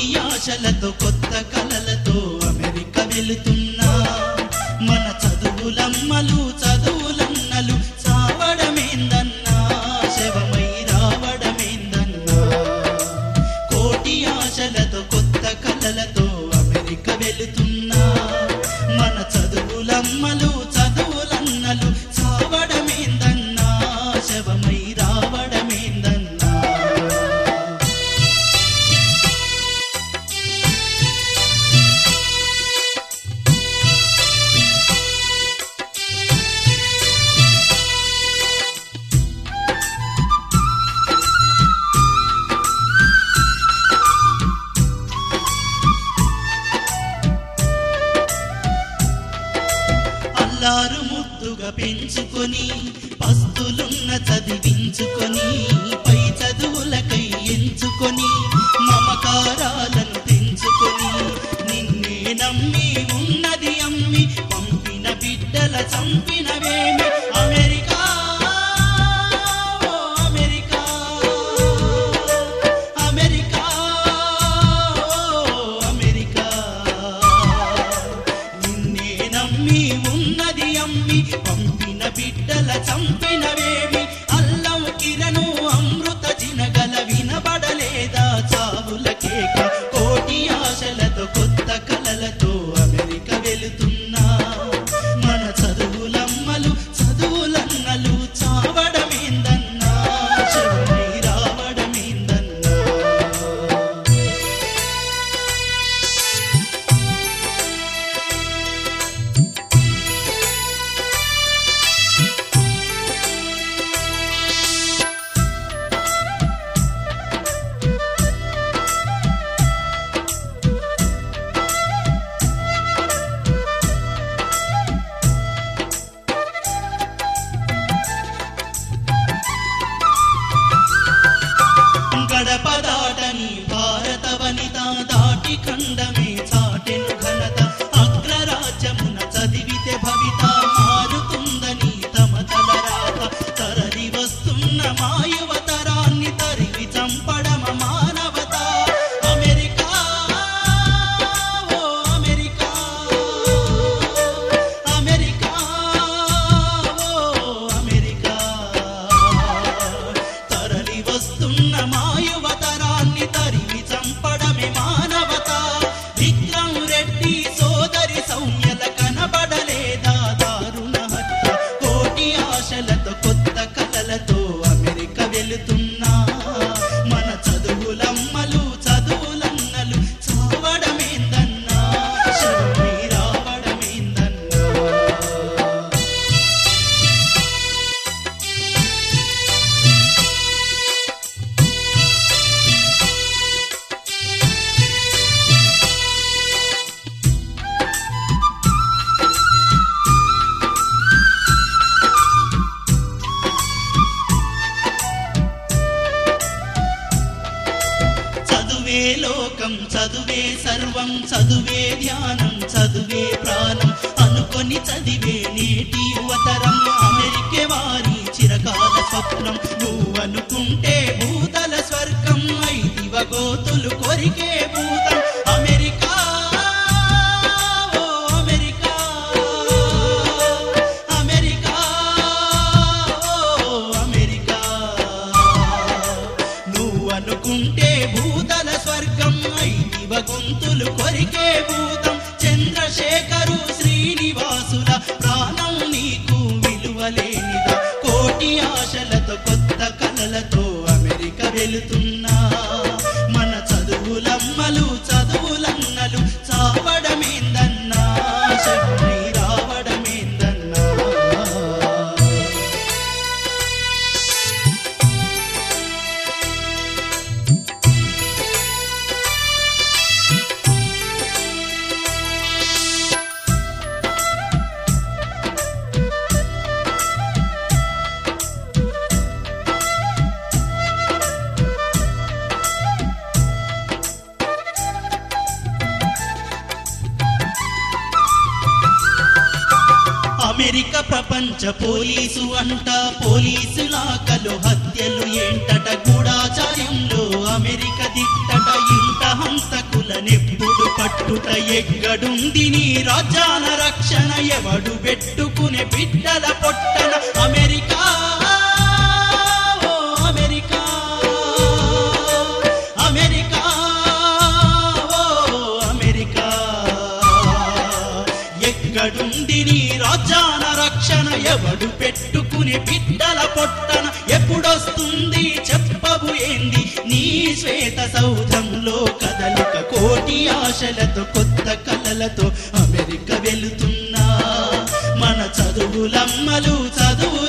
అన్ని ఆశలతో కొత్త కలలతో అమెరికా వెళుతున్నా. మన చదువులమ్మలు చదువు చదివించుకొని పై చదువులకై ఎంచుకొని మమకారాలను పెంచుకొని నిన్నే నమ్మి ఉన్నది అమ్మి పంపిన బిడ్డల చంపినవేమి అమెరికా అమెరికా అమెరికా అమెరికా. నిన్నే నమ్మి ఉన్నది అమ్మి పంపిన బిడ్డల చంపి কে கண்டமே சாட்டின் చదువే లోకం చదువే సర్వం చదువే ధ్యానం చదువే ప్రాణం. అనుకొని చదివే నేటి యువతరం. అమెరికే వారి చిరకాల స్వప్నం. నువ్వనుకుంటే భూతల స్వర్గం. ఐదివ గోతులు కొరికే భూత భూతం చంద్రశేఖరు శ్రీనివాసుల ప్రాణం నీకు విలువలేనిదా? కోటి ఆశలతో కొత్త కలలతో అమెరికా వెళుతుంది. అమెరికా ప్రపంచ పోలీసు అంట. పోలీసులాకలు హత్యలు ఏంటట గూఢాచార్యంలో? అమెరికా దిట్టట ఇంత హంతకుల నెప్పుడు పట్టుట ఎక్కడుంది నీ రాజ్యాన రక్షణ? ఎవడు పెట్టుకునే బిడ్డల పొట్టన? అమెరికా ఎవడు పెట్టుకుని బిడ్డల పొట్టన ఎప్పుడొస్తుంది చెప్పవు ఏంది? నీ శ్వేత సౌధంలో కదలిక కోటి ఆశలతో కొత్త కలలతో అమెరికా వెళుతున్నా. మన చదువులమ్మలు చదువు